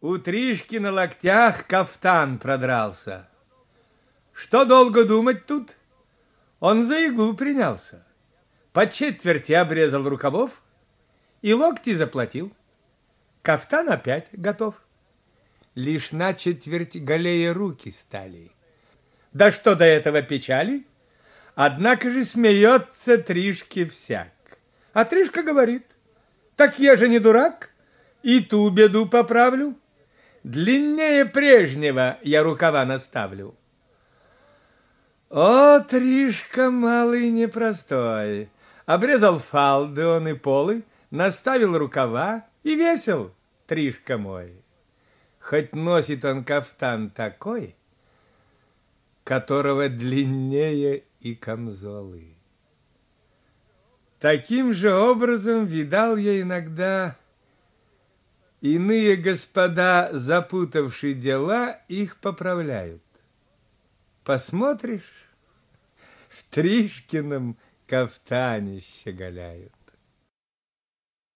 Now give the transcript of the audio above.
У Тришки на локтях кафтан продрался. Что долго думать тут? Он за иглу принялся. По четверти обрезал рукавов и локти заплатил. Кафтан опять готов. Лишь на четверть голее руки стали. Да что до этого печали? Однако же смеется Тришки всяк. А Тришка говорит, так я же не дурак, и ту беду поправлю. Длиннее прежнего я рукава наставлю. О, Тришка малый непростой, обрезал фалды он и полы, наставил рукава и весел, Тришка мой. Хоть носит он кафтан такой, которого длиннее и камзолы. Таким же образом видал я иногда иные господа, запутавшие дела, их поправляют. Посмотришь, в Тришкином кафтане щеголяют.